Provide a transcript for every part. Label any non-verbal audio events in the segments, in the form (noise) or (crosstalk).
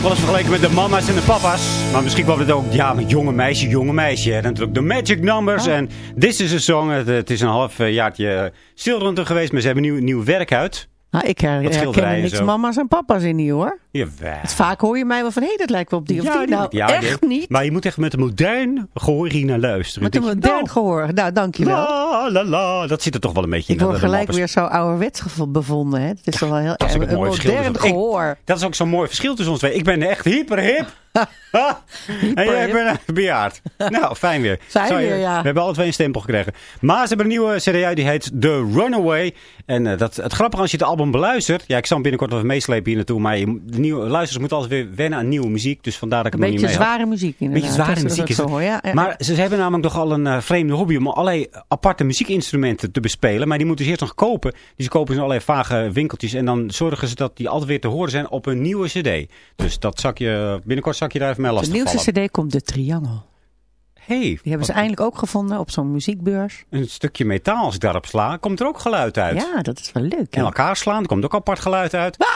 Ook wel eens vergeleken met de mama's en de papa's. Maar misschien kwam het ook, ja, met jonge meisje, jonge meisje. En natuurlijk de Magic Numbers. Oh. En This is a Song. Het, het is een half eh, jaartje stil rond er geweest. Maar ze hebben nieuw, nieuw werk uit. Nou, ik herken er niks mama's en papa's in niet hoor. Jawel. Vaak hoor je mij wel van, hé, dat lijkt wel op die of die. die- Nou, ja, echt niet. Maar je moet echt met een modern gehoor hier naar luisteren. Met een modern je, gehoor. Nou, dankjewel. La, la, la. Dat zit er toch wel een beetje Ik in. word dat de gelijk weer zo ouderwets bevonden. Hè? Het is toch wel heel dat is ook erg een verschil modern Ik- gehoor. Dat is ook zo'n mooi verschil tussen ons twee. Ik ben echt hyper hip. (laughs) En jij bent een bejaard. (laughs) Nou, fijn weer. Fijn weer, ja. We hebben alle twee een stempel gekregen. Maar ze hebben een nieuwe CD uit, die heet The Runaway. En eh, dat, het grappige als je het album beluistert. Ja, ik zal hem binnenkort even meeslepen hier naartoe. Maar je, de nieuwe luisteraars moeten altijd weer wennen aan nieuwe muziek. Dus vandaar dat ik Een hem nog niet beetje mee had. zware muziek inderdaad. Beetje zware is- muziek is zo. Ja, ja. Maar ze hebben namelijk nogal een eh, vreemde hobby om allerlei aparte muziekinstrumenten te bespelen. Maar die moeten ze eerst nog kopen. Dus ze kopen in allerlei vage winkeltjes. En dan zorgen ze dat die altijd weer te horen zijn op een nieuwe cd. Dus dat zak je, binnenkort zak je daar even mee de nieuwste cd komt De Triangel. Hey, Die hebben ze eindelijk ook gevonden op zo'n muziekbeurs. een stukje metaal als ik daarop sla, komt er ook geluid uit. Ja, dat is wel leuk. En hè? elkaar slaan, er komt ook apart geluid uit. Weet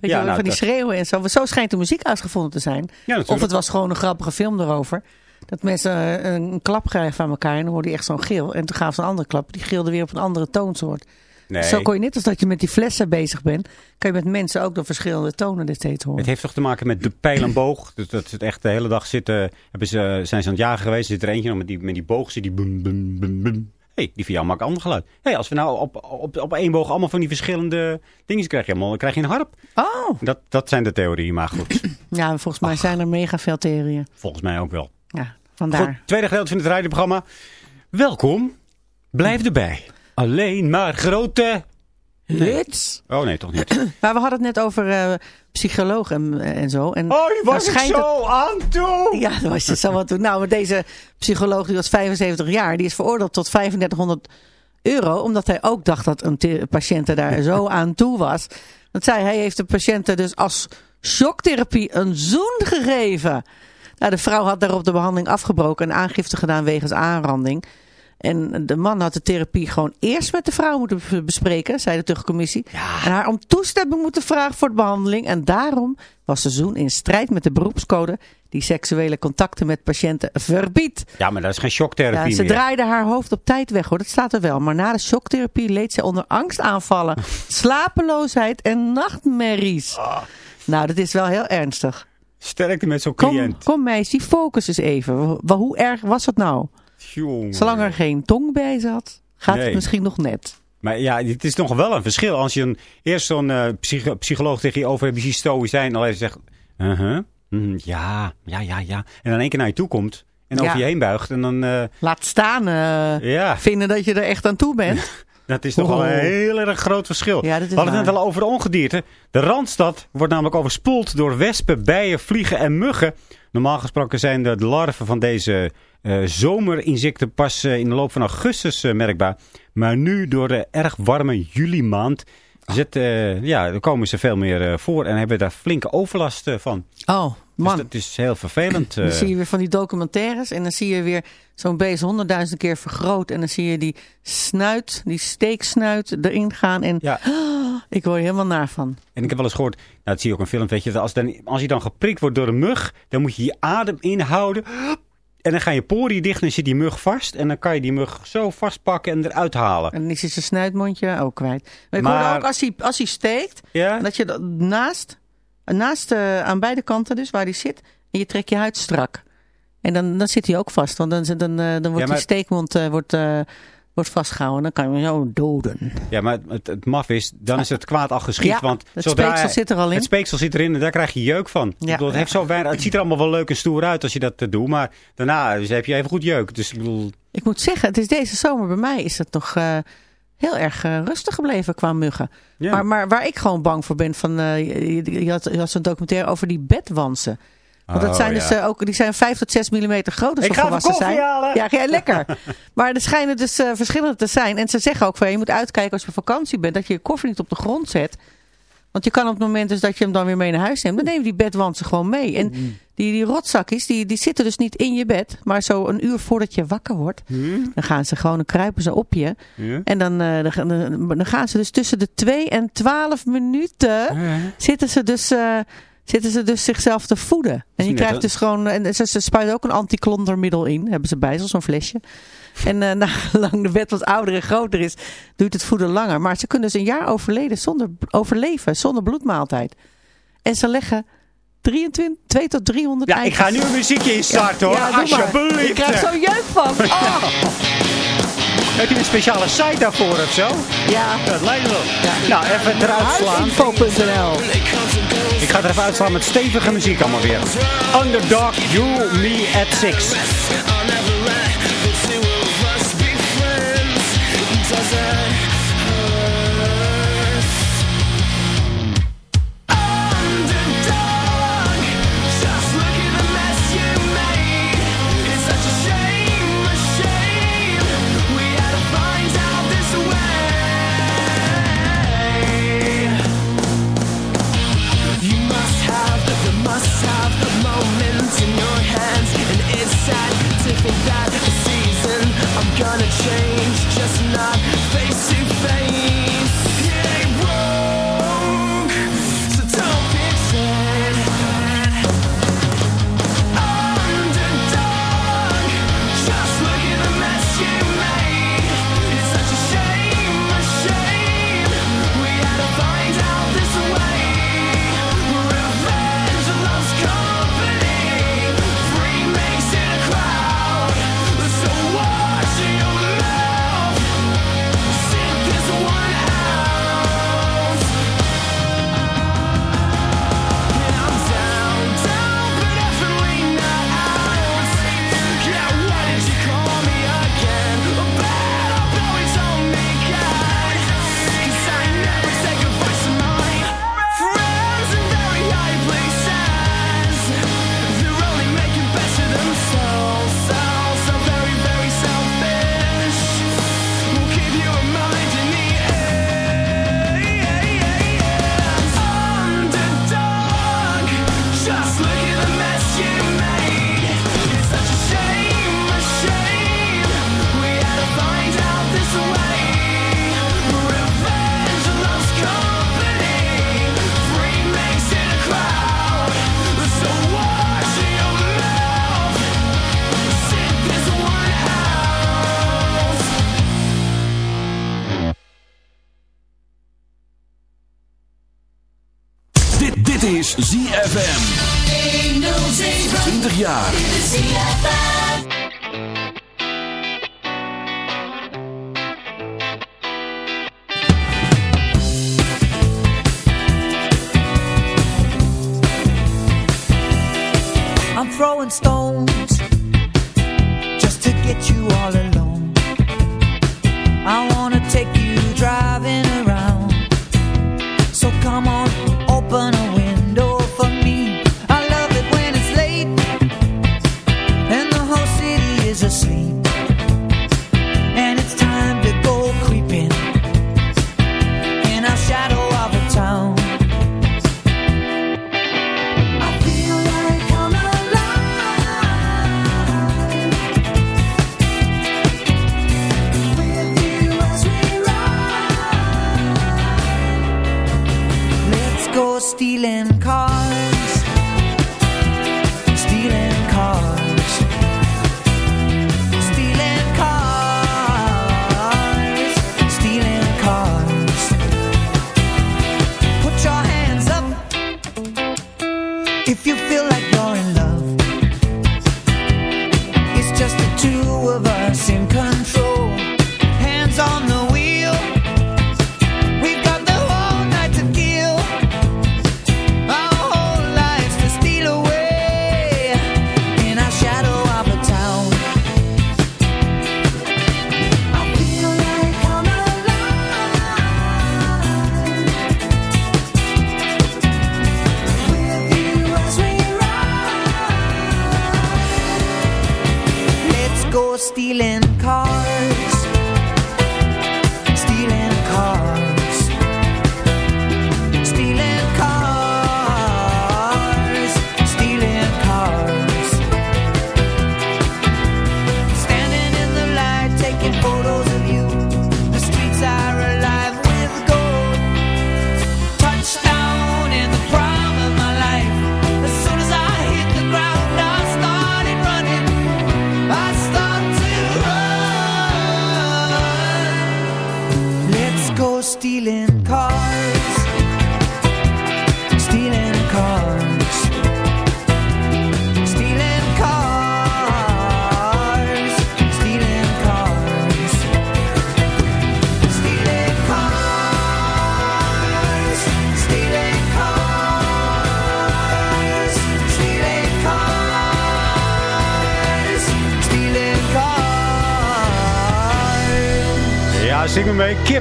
je Ja, nou, van die dat- schreeuwen en zo. Zo schijnt de muziek uitgevonden te zijn. of het was gewoon een grappige film erover. Dat mensen eh, een, een klap krijgen van elkaar en dan hoorde je echt zo'n geel. En toen gaven ze een andere klap. Die gilde weer op een andere toonsoort. Nee, Zo kon je net als dat je met die flessen bezig bent, kan je met mensen ook door verschillende tonen dit steeds horen. Het heeft toch te maken met de pijl en boog. Dus dat ze het echt de hele dag zitten. Hebben ze, zijn ze aan het jagen geweest. Zit er eentje nog met die, met die boog. Zit die bum, bum, bum, bum. hey, die van jou maakt ander geluid. hey, als we nou op, op, op één boog allemaal van die verschillende dingen krijgen. Dan krijg je een harp. Oh, Dat, dat zijn de theorieën, maar goed. (clears throat) ja, volgens mij zijn er mega veel theorieën. volgens mij ook wel. Ja, vandaar. Goed, tweede gedeelte van het radioprogramma. Welkom. Blijf erbij. Alleen maar grote... Hits. Oh nee, toch niet. (clears throat) Maar we hadden het net over eh psycholoog en, en zo. En Oh, die was schijnt zo aan toe. Ja, dat was je zo wat toen. Nou, maar deze psycholoog die was 75 jaar. Die is veroordeeld tot 3500 euro. Omdat hij ook dacht dat een patiënt daar zo (laughs) aan toe was. Dat zei hij heeft de patiënten dus als shocktherapie een zoen gegeven. Nou, de vrouw had daarop de behandeling afgebroken en aangifte gedaan wegens aanranding. En de man had de therapie gewoon eerst met de vrouw moeten be- bespreken, zei de tuchtcommissie. En haar om toestemming moeten vragen voor de behandeling. En daarom was de zoen in strijd met de beroepscode die seksuele contacten met patiënten verbiedt. Ja, maar dat is geen shocktherapie Ja, ze meer. draaide haar hoofd op tijd weg hoor, dat staat er wel. Maar na de shocktherapie leed zij onder angstaanvallen, (laughs) slapeloosheid en nachtmerries. Ah. Nou, dat is wel heel ernstig. Sterkte met zo'n Kom, cliënt. kom meisje, focus eens even. Hoe erg was het nou? Jongen. Zolang er geen tong bij zat, gaat Nee. het misschien nog net. Maar ja, het is nog wel een verschil. Als je een, eerst zo'n eh, psycho- psycholoog tegen je over hebt, stoïcijn al even zegt... uh-huh, mm, ja, ja, ja, ja. En dan één keer naar je toe komt en over Ja. je heen buigt. En dan, eh, Laat staan eh, ja, vinden dat je er echt aan toe bent. (laughs) dat is toch wel Oh. een heel erg groot verschil. Ja, We hadden het net al over de ongedierte. De Randstad wordt namelijk overspoeld door wespen, bijen, vliegen en muggen. Normaal gesproken zijn de larven van deze eh, zomerinsecten pas eh, in de loop van augustus eh, merkbaar. Maar nu door de erg warme juli maand zit, ja, komen ze veel meer voor en hebben daar flinke overlast van. Oh, man. Dus dat is heel vervelend. Dan eh. zie je weer van die documentaires en dan zie je weer zo'n beest honderdduizend keer vergroot. En dan zie je die snuit, die steeksnuit erin gaan. En ja, (gasps) ik word er helemaal naar van. en ik heb wel eens gehoord, nou, dat zie je ook in films, weet je, als, dan, als je dan geprikt wordt door een mug, dan moet je je adem inhouden. (gasps) En dan gaan je poriën dicht en dan zit die mug vast. En dan kan je die mug zo vastpakken en eruit halen. En dan is zijn snuitmondje ook kwijt. Maar ik Maar- hoorde ook als hij, als hij steekt, Ja? dat je naast, naast eh, aan beide kanten dus, waar hij zit, en je trekt je huid strak. En dan, dan zit hij ook vast, want dan, dan, eh, dan wordt maar- die steekmond eh, wordt, eh, wordt vastgehouden. Dan kan je hem zo doden. Ja, maar het, het, het maf is, dan is het kwaad al geschied. Ja, want het zodra speeksel zit er al in. Het speeksel zit erin en daar krijg je jeuk van. Ja. bedoel, het, heeft zo weinig, het ziet er allemaal wel leuk en stoer uit als je dat doet. Maar daarna dus heb je even goed jeuk. Dus ik bedoel, Ik moet zeggen, het is deze zomer bij mij is het nog heel erg eh, rustig gebleven qua muggen. Ja. Maar, maar waar ik gewoon bang voor ben, van, eh, je, je had, je had zo'n documentaire over die bedwansen. Want dat Oh, zijn ja. dus eh, ook, die zijn 5 tot 6 millimeter groot Ik ga volwassen koffie zijn. halen. Ja, jij lekker. (laughs) maar er schijnen dus verschillende te zijn. En ze zeggen ook van je moet uitkijken als je op vakantie bent, dat je je koffer niet op de grond zet. Want je kan op het moment dus dat je hem dan weer mee naar huis neemt, dan neem je die bedwansen gewoon mee. En Mm. die, die rotzakjes, die, die zitten dus niet in je bed, maar zo een uur voordat je wakker wordt, dan gaan ze gewoon, dan kruipen ze op je. En dan, eh, dan, gaan- dan gaan ze dus tussen de 2 en 12 minuten zitten ze dus, eh, zitten ze dus zichzelf te voeden. En je krijgt dus gewoon, en ze, ze spuiten ook een antiklondermiddel in, hebben ze bij zo'n flesje. En eh (laughs) nagelang de wet wat ouder en groter is, duurt het voeden langer. Maar ze kunnen dus een jaar overleden zonder, overleven zonder bloedmaaltijd. En ze leggen 23, 2 tot 300 Ja, ik ga nu een muziekje instarten hoor. Ja, doe maar. Alsjeblieft. Ik krijg zo'n jeuk van. Oh, Heb je een speciale site daarvoor of zo? ja. Dat lijkt wel. Nou, even eruit slaan. Ik ga er even uitslaan met stevige muziek allemaal weer. Underdog, You, Me at Six. Gonna change. Just not face to face stone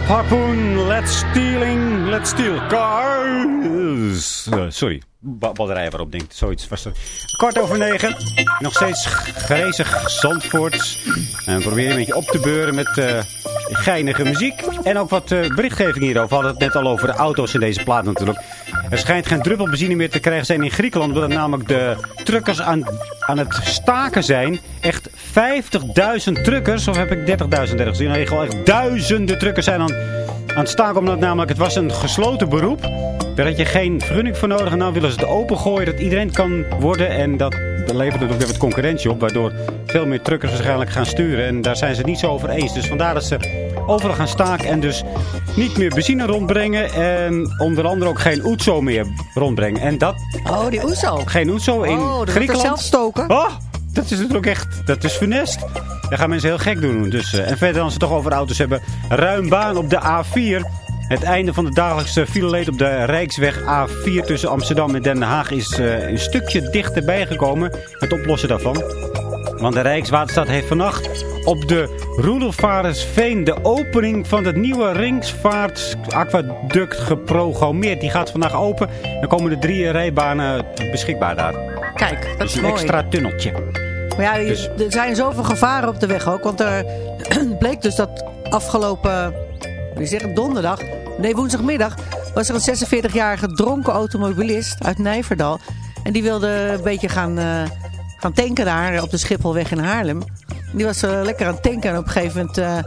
Harpoon, let's stealing, let's steal cars. Eh, sorry, ba batterijen waarop denkt. Zoiets was er. Kwart over negen. Nog steeds grezig Zandvoort. En we proberen een beetje op te beuren met eh, geinige muziek. En ook wat eh, berichtgeving hierover. We hadden het net al over de auto's in deze plaat natuurlijk. Er schijnt geen druppel benzine meer te krijgen zijn in Griekenland. Omdat namelijk de truckers aan, aan het staken zijn. Echt 50.000 truckers. Of heb ik 30.000 ergens gezien? Nee, echt duizenden truckers zijn aan, aan het staken. Omdat namelijk het was een gesloten beroep. Daar had je geen vergunning voor nodig. En nou willen ze het opengooien dat iedereen kan worden. En dat levert er ook weer wat concurrentie op. Waardoor veel meer truckers waarschijnlijk gaan sturen. En daar zijn ze het niet zo over eens. Dus vandaar dat ze overal gaan staken. En dus niet meer benzine rondbrengen. En onder andere ook geen Oetzo meer rondbrengen. En dat, Oh, die Oezo. geen Oetzo in Oh, Griekenland. zelf stoken. Oh, dat is natuurlijk echt, dat is funest. Daar gaan mensen heel gek doen. Dus, eh, en verder als ze toch over auto's hebben. Ruim baan op de A4. Het einde van de dagelijkse fileleed op de Rijksweg A4 tussen Amsterdam en Den Haag is eh, een stukje dichterbij gekomen. Het oplossen daarvan. Want de Rijkswaterstaat heeft vannacht op de Roedelvarendsveen de opening van het nieuwe Ringsvaart-aquaduct geprogrammeerd. Die gaat vandaag open. Dan komen er drie rijbanen beschikbaar daar. Kijk, dat Dus is een mooi. extra tunneltje. Maar ja, Dus- er zijn zoveel gevaren op de weg ook. Want er (clears throat) bleek dus dat afgelopen, wie zeg het, donderdag, nee woensdagmiddag, was er een 46-jarige dronken automobilist uit Nijverdal. En die wilde een beetje gaan, eh, gaan tanken daar op de Schipholweg in Haarlem. Die was eh, lekker aan het tanken en op een gegeven moment... eh,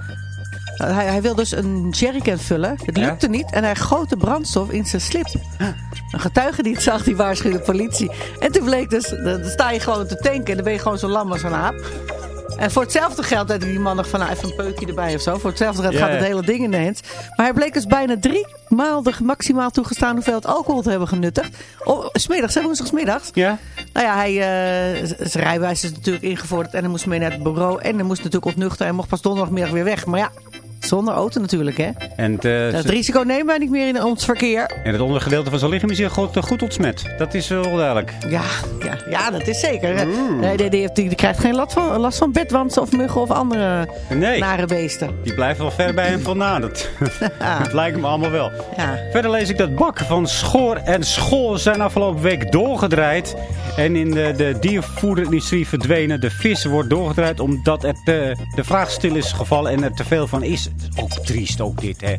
hij, hij wilde dus een jerrycan vullen. Het Ja? lukte niet en hij goot de brandstof in zijn slip. Een getuige die het zag, die waarschuwde de politie. En toen bleek dus, dan sta je gewoon te tanken en dan ben je gewoon zo lam als een aap. En voor hetzelfde geld had die man nog van nou, even een peukje erbij of zo. Voor hetzelfde geld gaat het hele ding in de hand. Maar hij bleek dus bijna drie maal de maximaal toegestaan hoeveelheid alcohol te hebben genuttigd. Oh, smiddags, hè, woensdagsmiddags. Ja? Nou ja, hij, z- zijn rijbewijs is natuurlijk ingevorderd en hij moest mee naar het bureau. En hij moest natuurlijk ontnuchteren en mocht pas donderdagmiddag weer weg. Maar ja, zonder auto natuurlijk hè. En, eh, Dat risico nemen wij niet meer in ons verkeer. en het ondergedeelte van zijn lichaam is hier goed, goed ontsmet. Dat is wel duidelijk. Ja, ja, ja, dat is zeker. Nee, die, krijgt geen last van, last van bedwansen of muggen of andere Nee. nare beesten. Die blijven wel ver bij hem vandaan. Dat, (laughs) (laughs) dat lijkt me allemaal wel. Ja. Verder lees ik dat bakken van Schoor en School zijn afgelopen week doorgedraaid. En in de, de diervoederindustrie verdwenen. De vis wordt doorgedraaid omdat er te, de vraag stil is gevallen en er te veel van is. Is ook triest, ook dit, hè.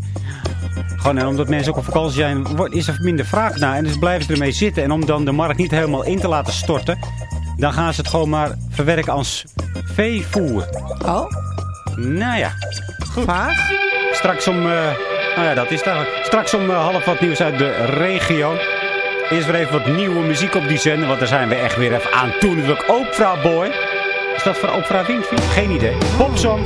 Gewoon en omdat mensen ook op vakantie zijn, wordt- is er minder vraag naar. En dus blijven ze ermee zitten. En om dan de markt niet helemaal in te laten storten, dan gaan ze het gewoon maar verwerken als veevoer. Oh, Nou ja, goed. vaag. Straks om, eh, nou ja, dat is het eigenlijk. Straks om eh, half wat nieuws uit de regio. Eerst weer even wat nieuwe muziek op die zender, want daar zijn we echt weer even aan toe. Natuurlijk Oprah Boy. Is dat voor Oprah Winfrey? Geen idee. Popsong.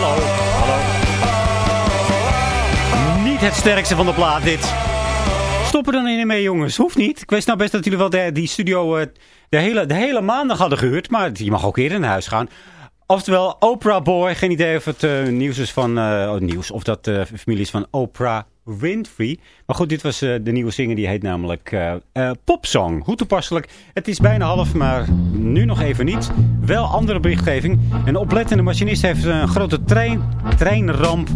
Hallo. Hallo. Niet het sterkste van de plaat, dit. Stop er dan in mee, jongens. Hoeft niet. Ik wist nou best dat jullie wel de, die studio eh, de, hele, de hele maandag hadden gehuurd. Maar je mag ook eerder naar huis gaan. Oftewel, Oprah Boy. Geen idee of het eh, nieuws is van... eh, oh, nieuws, of dat de familie is van Oprah Winfrey. Maar goed, dit was eh, de nieuwe zinger. Die heet namelijk eh eh, Popsong. Hoe toepasselijk. Het is bijna half, maar nu nog even niet. Wel andere berichtgeving. Een oplettende machinist heeft een grote trein, treinramp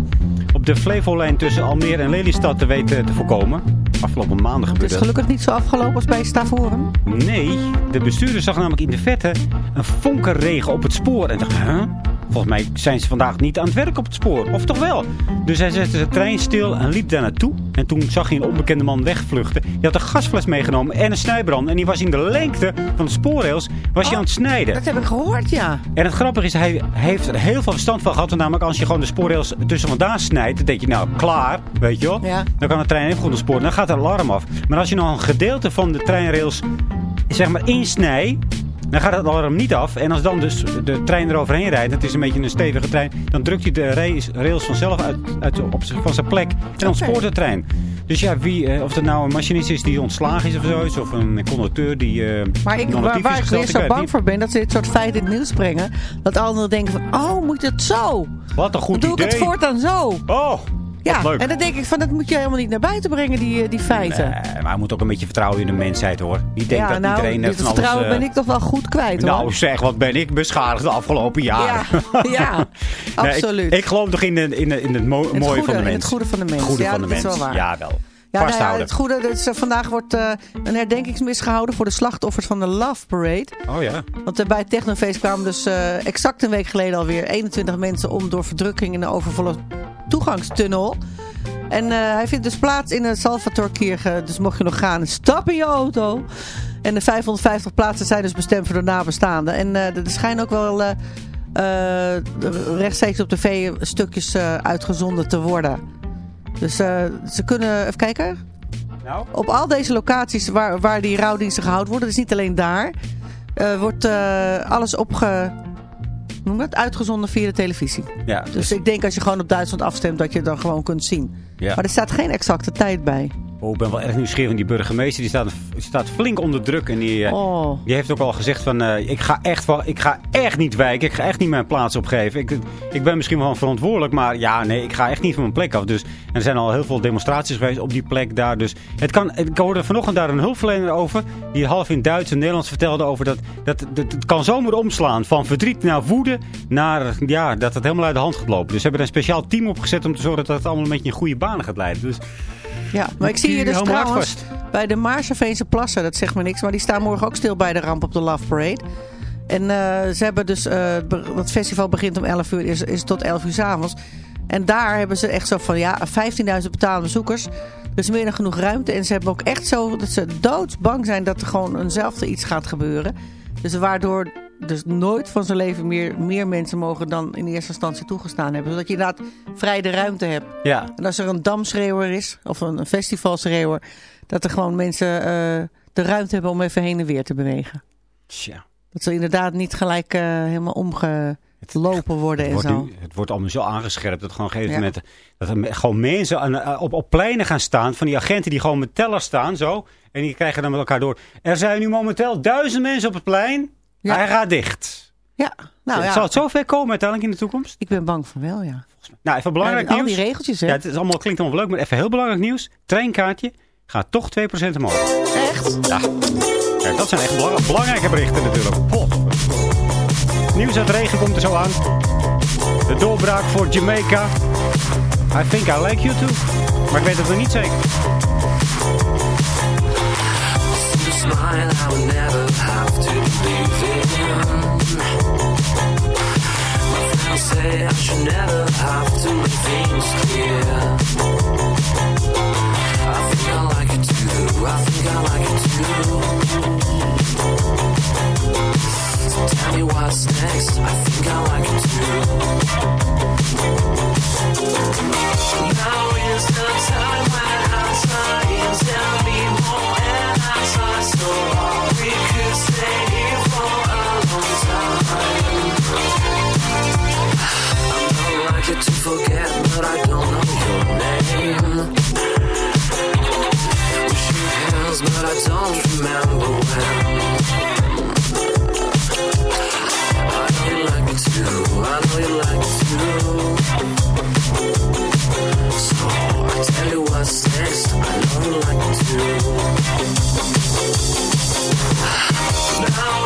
op de Flevolijn tussen Almere en Lelystad te weten te voorkomen. Afgelopen maanden Het gebeurde is dat. gelukkig niet zo afgelopen als bij Stavoren. Nee, de bestuurder zag namelijk in de vette een vonkenregen op het spoor. En dacht, huh? Volgens mij zijn ze vandaag niet aan het werk op het spoor. Of toch wel? Dus hij zette de trein stil en liep daar naartoe. En toen zag hij een onbekende man wegvluchten. Die had een gasfles meegenomen en een snijbrand. En die was in de lengte van de spoorrails was hij aan het snijden. Dat heb ik gehoord, ja. En het grappige is, hij heeft er heel veel verstand van gehad. Want namelijk als je gewoon de spoorrails tussen vandaan snijdt, dan denk je, nou, klaar, weet je wel. Ja. Dan kan de trein even goed op spoor. Dan gaat het alarm af. Maar als je nou een gedeelte van de treinrails, zeg maar, insnijdt, dan gaat het alarm niet af. En als dan dus de trein eroverheen rijdt, het is een beetje een stevige trein, dan drukt hij de rails, vanzelf uit, uit, op, van zijn plek. En dan Oké. spoort de trein. Dus ja, wie, eh, of het nou een machinist is die ontslagen is of zoiets, of een conducteur die eh Maar ik, waar, waar ik weer zo bang voor ben, dat ze dit soort feiten in het nieuws brengen. Dat anderen denken van, oh, moet het zo? Wat een goed Dan doe idee. ik het voortaan zo. Oh, Ja, leuk. en dan denk ik van, dat moet je helemaal niet naar buiten brengen, die, eh, die feiten. Nee, maar hij moet ook een beetje vertrouwen in de mensheid hoor. Die denkt ja, dat nou, iedereen dit van vertrouwen eh, ben ik toch wel goed kwijt, hoor. Nou zeg, wat ben ik beschadigd de afgelopen jaren. Ja, (laughs) ja, Nee, absoluut. ik, geloof toch in, de, in, de, in het mo- het mooie goede, van de in mens. het goede van de mens. Het goede Ja, van de is mens. wel waar. Ja, wel. Ja, nou ja, het goede, dus, eh, vandaag wordt een herdenkingsmis gehouden voor de slachtoffers van de Love Parade. Oh ja. Want bij het Technofeest kwamen dus exact een week geleden alweer 21 mensen om door verdrukking in een overvolle toegangstunnel. En eh, hij vindt dus plaats in de Salvatorkirche. Dus mocht je nog gaan, stap in je auto. En de 550 plaatsen zijn dus bestemd voor de nabestaanden. En eh, er schijnen ook wel eh, eh, rechtstreeks op tv stukjes eh, uitgezonden te worden. Dus eh, ze kunnen, even kijken, Nou? op al deze locaties waar, waar die rouwdiensten gehouden worden, dus niet alleen daar, eh, wordt eh, alles opge... Noem dat? Uitgezonden via de televisie. Ja, Dus dus, ik denk als je gewoon op Duitsland afstemt, dat je het dan gewoon kunt zien. ja. Maar er staat geen exacte tijd bij. Oh, ik ben wel erg nieuwsgierig. Die burgemeester die staat, staat flink onder druk. En die, eh, Oh. die heeft ook al gezegd van... eh, ik, ga echt wel, ik ga echt niet wijken. Ik ga echt niet mijn plaats opgeven. Ik, ik ben misschien wel verantwoordelijk. Maar ja, nee, ik ga echt niet van mijn plek af. Dus, en er zijn al heel veel demonstraties geweest op die plek daar. Dus het kan, ik hoorde vanochtend daar een hulpverlener over. Die half in Duits en Nederlands vertelde over dat... dat, dat het kan zomaar omslaan. Van verdriet naar woede. Naar ja, dat het helemaal uit de hand gaat lopen. Dus ze hebben er een speciaal team opgezet om te zorgen dat het allemaal een beetje in goede banen gaat leiden. Dus Ja, maar ik zie hier dus trouwens bij de Maarseveense plassen, dat zegt me niks, maar die staan morgen ook stil bij de ramp op de Love Parade. En eh, ze hebben dus, be- het festival begint om 11 uur, is, is tot 11 uur s avonds. En daar hebben ze echt zo van, ja, 15.000 betaalde bezoekers. Er is meer dan genoeg ruimte. En ze hebben ook echt zo dat ze doodsbang zijn dat er gewoon eenzelfde iets gaat gebeuren. Dus waardoor dus nooit van zijn leven meer, meer mensen mogen dan in eerste instantie toegestaan hebben. Zodat je inderdaad vrij de ruimte hebt. ja, En als er een damschreeuwer is, of een, een festivalschreeuwer, dat er gewoon mensen eh, de ruimte hebben om even heen en weer te bewegen. tja. Dat ze inderdaad niet gelijk eh, helemaal omgelopen worden en wordt zo. nu, het wordt allemaal zo aangescherpt dat gewoon op een gegeven moment dat er gewoon mensen aan, eh, op, op pleinen gaan staan van die agenten die gewoon met tellers staan zo en die krijgen dan met elkaar door. Er zijn nu momenteel duizend mensen op het plein. Ja. Hij gaat dicht. Ja, nou ja, Zal het zo ver komen uiteindelijk in de toekomst? ik ben bang van wel, ja. Nou, even belangrijk Ja, al nieuws. die regeltjes, hè? Ja, het is allemaal, klinkt allemaal leuk, maar even heel belangrijk nieuws. Treinkaartje gaat toch 2% omhoog. Echt? Ja. Kijk, dat zijn echt belang- belangrijke berichten natuurlijk. Nieuws uit regen komt er zo aan. De doorbraak voor Jamaica. I think I like you too. Maar ik weet het nog niet zeker. Say I should never have to make things clear. I think I like it too. I think I like it too. So tell me what's next. I think I like it too. Now is the time forget, but I don't know your name. We shook hands, but I don't remember when. I know you like. I know you like. So I tell you what's next. I don't like to. Now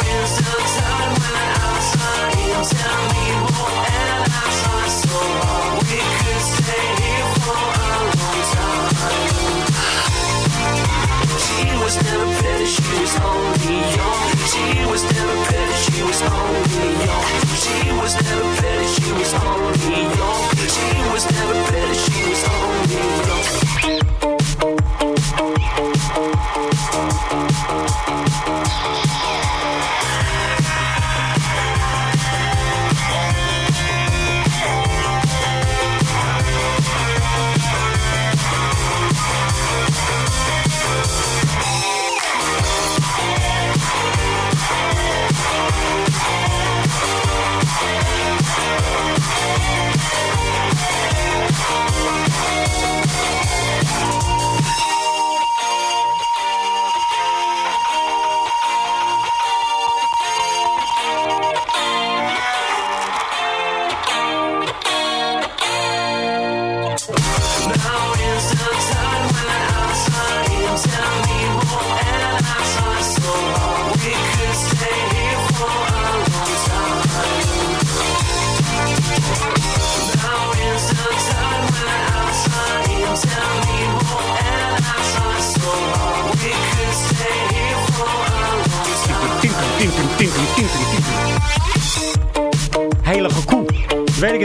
never pretty, she was only young. She was never pretty, she was only young. She was never pretty, she was only young. She was never pretty, she was only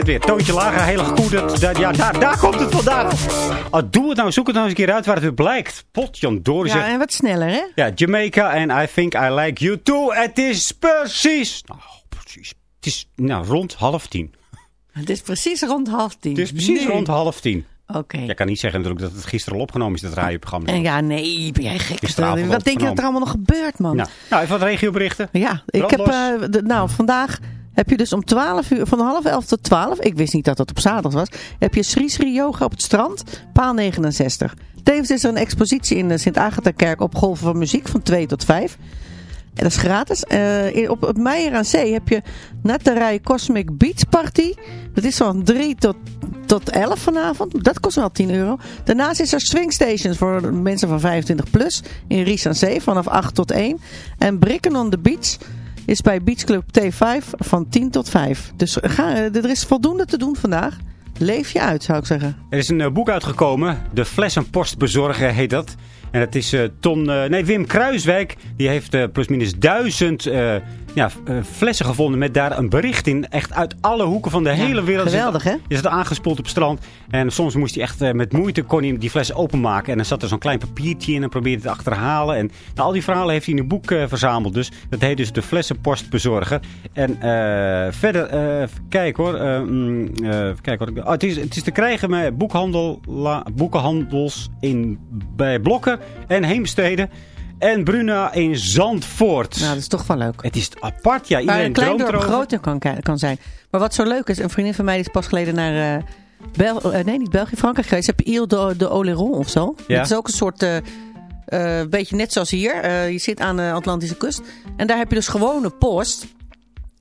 Ik weer. Toontje lager, heilige koe. Dat, dat, ja, daar, daar komt het vandaan. Oh, doe het nou, zoek het nou eens een keer uit waar het weer blijkt. Potjan door. Ja, en wat sneller, hè? Ja, Jamaica en I Think I Like You Too. Het is precies... Nou, precies. Het is nou, rond half tien. Het is precies rond half tien. Het is precies rond half tien. Oké. Jij kan niet zeggen natuurlijk dat het gisteren al opgenomen is, dat radioprogramma. En ja, nee, ben jij gek. Gisteravond Wat denk je dat er allemaal nog gebeurt, man? Nou, nou, even wat regioberichten. Ja, ik heb, eh, de- nou, vandaag heb je dus om 12 uur, van half 11 tot 12, ik wist niet dat dat op zaterdag was, heb je Sri Sri Yoga op het strand, paal 69. Tevens is er een expositie in de Sint-Agatha-kerk op golven van muziek van 2 tot 5. En dat is gratis. In- op het Meijer aan Zee heb je Natterij Cosmic Beach Party. Dat is van 3 tot, tot 11 vanavond. Dat kost wel 10 euro. Daarnaast is er Swing Stations voor mensen van 25 plus. In Ries aan Zee vanaf 8 tot 1. En Bricken on the Beach is bij Beach Club T5 van 10 tot 5. Dus ga, eh, er is voldoende te doen vandaag. Leef je uit, zou ik zeggen. Er is een eh, boek uitgekomen. De Flessenpostbezorger heet dat. En het is eh, Ton, nee, Wim Kruiswijk. Die heeft plusminus duizend ja, eh, flessen gevonden met daar een bericht in. Echt uit alle hoeken van de hele wereld. geweldig, hè? Is het aangespoeld op het strand. En soms moest hij echt eh, met moeite kon hij die fles openmaken. En dan zat er zo'n klein papiertje in en probeerde het te achterhalen. En nou, al die verhalen heeft hij in een boek eh, verzameld. Dus dat heet dus de Flessenpostbezorger. En eh, verder, kijk hoor. mm, kijk hoor. Oh, het, is, het is te krijgen met boekhandel, la- boekenhandels in, bij Blokker en Heemstede. En Bruna in Zandvoort. Nou, dat is toch wel leuk. Het is apart, ja. Waar Iedereen een klein dorp groter kan, kan zijn. Maar wat zo leuk is, een vriendin van mij die is pas geleden naar... Bel eh, nee, niet België, Frankrijk geweest. Ze hebben Ile de, de Oléron of zo. Ja. Dat is ook een soort... eh eh, beetje net zoals hier. Je zit aan de Atlantische kust. En daar heb je dus gewone post.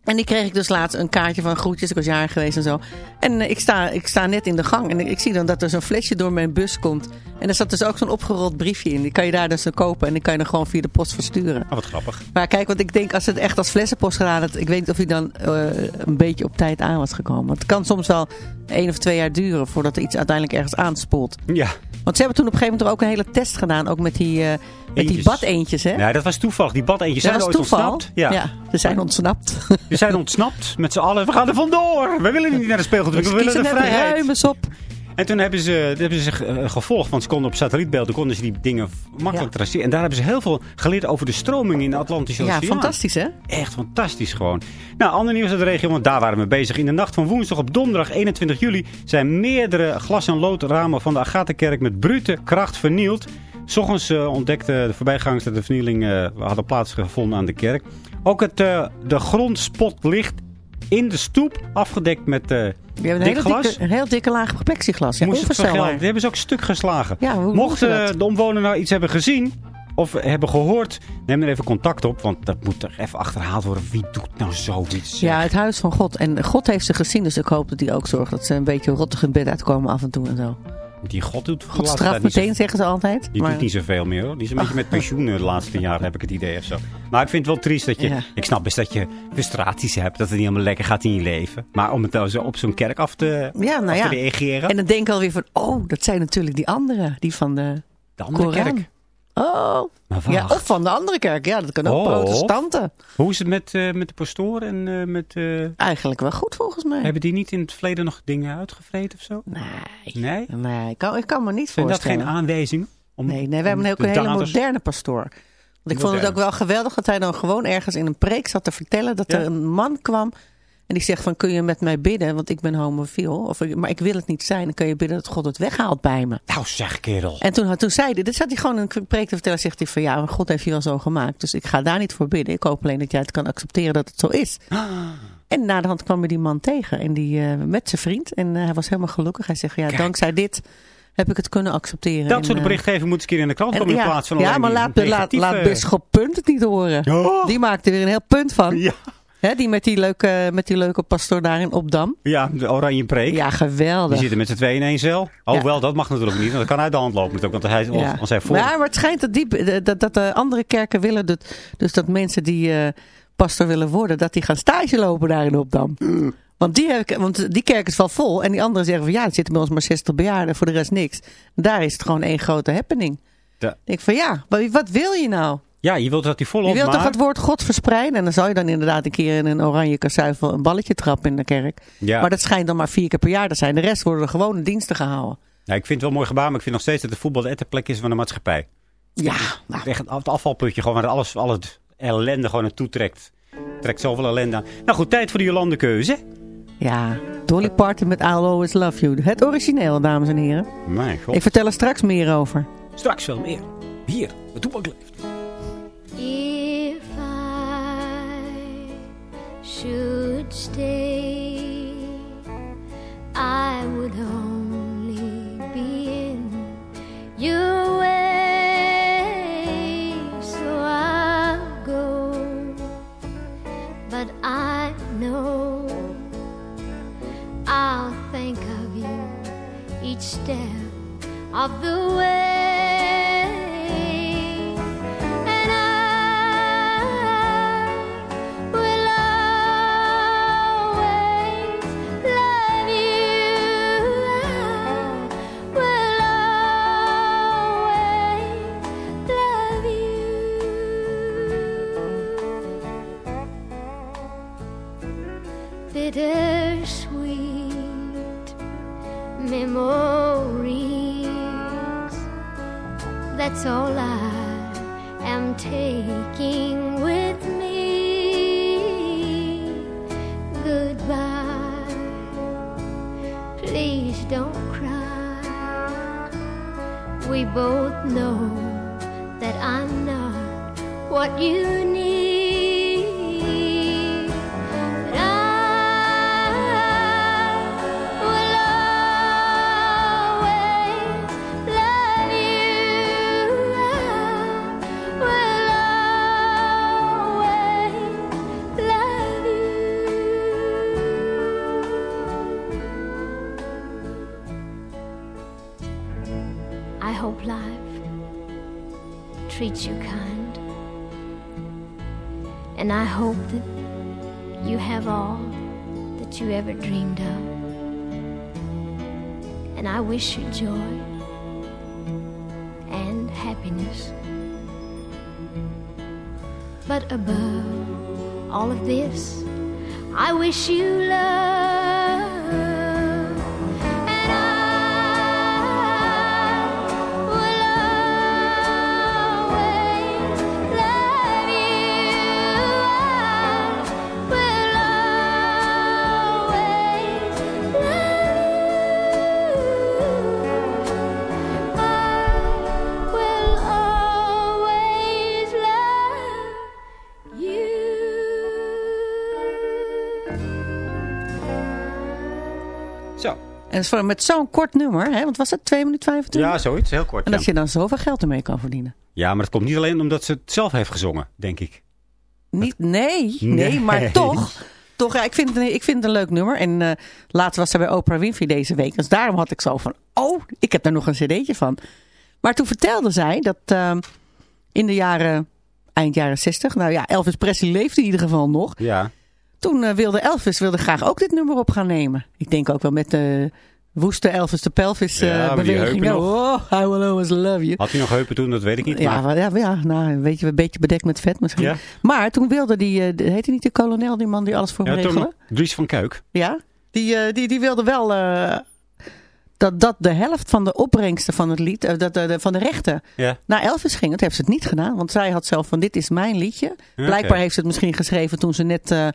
En die kreeg ik dus laatst een kaartje van groetjes. Ik was jarig geweest en zo. En eh, ik, sta, ik sta net in de gang. En ik, ik zie dan dat er zo'n flesje door mijn bus komt. En er zat dus ook zo'n opgerold briefje in. Die kan je daar dus kopen. En die kan je dan gewoon via de post versturen. Oh, wat grappig. Maar kijk, want ik denk als het echt als flessenpost gedaan had, ik weet niet of hij dan eh, een beetje op tijd aan was gekomen. Want het kan soms wel één of twee jaar duren voordat er iets uiteindelijk ergens aanspoelt. Ja. Want ze hebben toen op een gegeven moment ook een hele test gedaan, ook met die, eh met die Eentjes. badeentjes, hè? Ja, dat was toevallig. Die badeentjes dat zijn ooit toeval. ontsnapt. Ja. ze zijn ontsnapt. (laughs) We zijn ontsnapt met z'n allen. We gaan er vandoor. We willen niet naar de speelgoed. We willen de vrijheid. op. En toen hebben ze, hebben ze zich eh, gevolgd. Want ze konden op satellietbeelden konden ze die dingen makkelijk Ja. traceren. En daar hebben ze heel veel geleerd over de stroming in de Atlantische Ja, Oceaan. fantastisch, hè? Echt fantastisch gewoon. Nou, ander nieuws uit de regio, want daar waren we bezig. In de nacht van woensdag op donderdag 21 juli zijn meerdere glas- en loodramen van de Agatha-kerk met brute kracht vernield. S ochtends eh, ontdekte de voorbijgangers dat de vernieling eh, hadden plaatsgevonden aan de kerk. Ook het, eh, de grondspot ligt in de stoep, afgedekt met een dik hele glas. dikke, een heel dikke laag plexiglas. Ja, Moest het vergelden. Die hebben ze ook stuk geslagen. Ja, Mochten de omwonenden nou iets hebben gezien, of hebben gehoord, neem er even contact op. Want dat moet er even achterhaald worden. Wie doet nou zoiets? Ja, het huis van God. En God heeft ze gezien, dus ik hoop dat hij ook zorgt dat ze een beetje rottig in bed uitkomen af en toe en zo. Die God doet God zo- meteen, zeggen ze altijd. Die maar, doet niet zoveel meer hoor. Die is een beetje met pensioen de laatste jaren, heb ik het idee of zo. Maar ik vind het wel triest dat je... Ja. Ik snap best dat je frustraties hebt. Dat het niet helemaal lekker gaat in je leven. Maar om het nou zo op zo'n kerk af te, Ja, nou af ja. te reageren. En dan denk ik alweer van, oh, dat zijn natuurlijk die anderen. Die van de de andere Koran. kerk. Oh, ja, of van de andere kerk. Ja, dat kan ook Oh. protestanten. Hoe is het met, eh, met de pastoor en eh, met... eh, Eigenlijk wel goed volgens mij. hebben die niet in het verleden nog dingen uitgevreten of zo? Nee, Nee? nee ik, kan, ik kan me niet Zijn dat voorstellen. geen aanwijzingen? Om, Nee, nee, we hebben ook een hele daders- moderne pastoor. Want ik vond het ook wel geweldig dat hij dan gewoon ergens in een preek zat te vertellen dat Ja. er een man kwam en die zegt van kun je met mij bidden, want ik ben homofiel, of, ik- maar ik wil het niet zijn. Dan kun je bidden dat God het weghaalt bij me. Nou zeg kerel. En toen, toen zei hij, dit zat hij gewoon in een preek te vertellen, zegt hij van ja, maar God heeft je wel zo gemaakt, dus ik ga daar niet voor bidden. Ik hoop alleen dat jij het kan accepteren dat het zo is. (gasps) En na de hand kwam hij die man tegen en die eh, met zijn vriend en eh, hij was helemaal gelukkig. Hij zegt ja, Kijk. dankzij dit heb ik het kunnen accepteren. Dat En, soort eh, berichtgeving moet eens een keer in de krant en komen in ja, plaats van ja, maar laat, laat, laat Bisschop Punt het niet horen. Oh. Die maakte weer een heel punt van. Ja, Hè, die met die, leuke, met die leuke pastoor daar in Opdam. ja, de oranje preek. Ja, Die geweldig. zitten met z'n tweeën in één cel. Oh, Ja. wel, dat mag natuurlijk niet. Want dat kan uit de hand lopen natuurlijk. Want hij, Ja. als hij voor... Ja, maar het schijnt dat, die, dat, dat de andere kerken willen, dat, dus dat mensen die eh pastor willen worden, dat die gaan stage lopen daar in Opdam. Mm. Want die, heb ik- want die kerk is wel vol en die anderen zeggen van ja, er zitten bij ons maar 60 bejaarden, voor de rest niks. Daar is het gewoon één grote happening. Ja. Ik van ja, wat wil je nou? Ja, je wilt dat hij volop Je wilt maar... toch het woord God verspreiden? En dan zou je dan inderdaad een keer in een oranje kasuifel een balletje trappen in de kerk. Ja. Maar dat schijnt dan maar vier keer per jaar te zijn. De rest worden er gewone diensten gehouden. Ja, ik vind het wel een mooi gebaar, maar ik vind nog steeds dat de voetbal de etterplek is van de maatschappij. Ja, nou, Echt het afvalputje, gewoon waar alles, al het ellende gewoon naartoe trekt. Trekt zoveel ellende aan. Nou goed, tijd voor de Jolande keuze. ja. Dolly Parton met I'll Always Love You. Het origineel, dames en heren. Mijn god. Ik vertel er straks meer over. Straks veel meer. Hier, de toepak leeft. If I should stay, I would only be in your way. So I'll go, but I know I'll think of you each step of the way. Bittersweet memories. That's all I am taking with me. Goodbye. Please don't cry. We both know that I'm not what you need. You ever dreamed of. And I wish you joy and happiness. But above all of this, I wish you love. Zo, En voor- met zo'n kort nummer, hè, want was het 2 minuten 25? Ja, zoiets. Heel kort. En Ja. dat je dan zoveel geld ermee kan verdienen. ja, maar het komt niet alleen omdat ze het zelf heeft gezongen, denk ik. Niet, nee, nee, Nee. maar toch. Toch, ja, ik vind, het, een- ik vind het een leuk nummer. En eh, laatst was ze bij Oprah Winfrey deze week. Dus daarom had ik zo van, oh, ik heb daar nog een cd'tje van. Maar toen vertelde zij dat ehm, in de jaren, eind jaren 60, nou ja, Elvis Presley leefde in ieder geval nog. Ja. Toen eh, wilde Elvis wilde graag ook dit nummer op gaan nemen. Ik denk ook wel met de woeste Elvis de Pelvis eh, Ja, beweging. Oh, I will always love you. Had hij nog heupen toen? Dat weet ik niet. Ja, maar- ja, ja, nou, weet je, een beetje bedekt met vet misschien. Ja. Maar toen wilde die, eh, heette niet de kolonel, die man die alles voor ja, toen regelde? Dries van Kuik. Ja, die, die, die wilde wel dat, dat de helft van de opbrengsten van het lied, dat, de, van de rechten, Ja. naar Elvis ging. Dat heeft ze het niet gedaan, want zij had zelf van dit is mijn liedje. Blijkbaar heeft ze het misschien geschreven toen ze net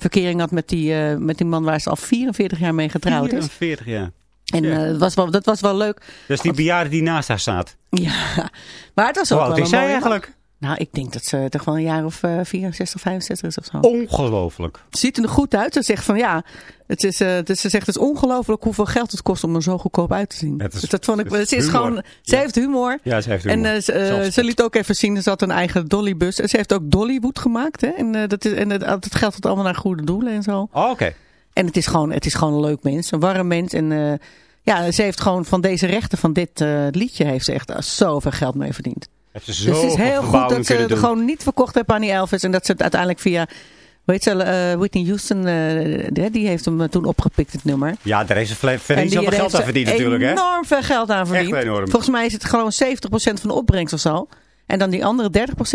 verkering had met die, eh, met die man waar ze al 44 jaar mee getrouwd is. 44, ja. En Ja. eh, was wel, dat was wel leuk. Dat is die bejaarde die naast haar staat. Ja, maar het was ook wel is zij eigenlijk? Nou, ik denk dat ze toch wel een jaar of eh 64, 65 is of zo. Ongelooflijk. ziet er goed uit. Ze zegt van ja, het is, is, ze zegt het is ongelooflijk hoeveel geld het kost om er zo goedkoop uit te zien. Is- dus dat vond ik, het is gewoon, ze heeft humor. Ja, ze heeft En humor. eh, ze, eh, ze liet ook even zien, ze had een eigen Dollybus. En ze heeft ook Dollywood gemaakt. Hè? En, dat, is, en het geld gaat allemaal naar goede doelen en zo. Oh, oké. En het is gewoon, het is gewoon een leuk mens, een warm mens. En ja, ze heeft gewoon van deze rechten van dit liedje heeft ze echt zoveel geld mee verdiend. Dus het is heel goed dat ze het doen. gewoon niet verkocht hebben aan die Elvis. En dat ze het uiteindelijk via, weet je, eh, Whitney Houston, eh, die, die heeft hem eh, toen opgepikt, het nummer. Ja, daar heeft ze die zoveel geld heeft aan verdiend natuurlijk, hè? enorm veel geld aan verdiend. Echt enorm. Volgens mij is het gewoon 70% van de opbrengst of zo. En dan die andere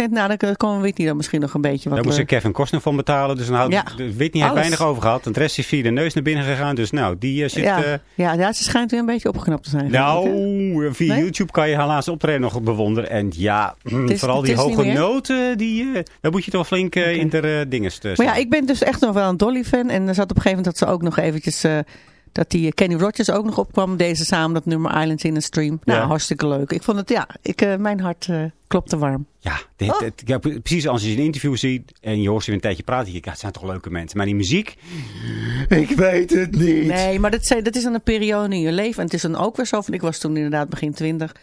30%, nou, dan komen Whitney dan misschien nog een beetje wat... Daar moest eh, ik Kevin Costner van betalen. Dus dan houdt Ja. Whitney heeft Alles. weinig over gehad. En de rest is via de neus naar binnen gegaan. Dus nou, die eh, zit... ja, eh, ja, ja, ze schijnt weer een beetje opgeknapt te zijn. ik, nou, via Nee? YouTube kan je haar laatste optreden nog bewonderen. En ja, (clears throat) mm, is- vooral die hoge noten, die, daar moet je toch flink in de uh, dinges Maar staan. ja, ik ben dus echt nog wel een Dolly-fan. En er zat op een gegeven moment dat ze ook nog eventjes... dat die Kenny Rogers ook nog opkwam. Deze samen, dat nummer Islands in a Stream. Nou, Ja. hartstikke leuk. Ik vond het, ja, ik, eh, mijn hart eh, klopte warm. Ja, dit, Oh. ja, precies als je een interview ziet en je hoort ze weer een tijdje praten. Je, ja, het zijn toch leuke mensen. Maar die muziek, ik weet het niet. Nee, maar dat, dat is dan een periode in je leven. En het is dan ook weer zo van, ik was toen inderdaad begin twintig.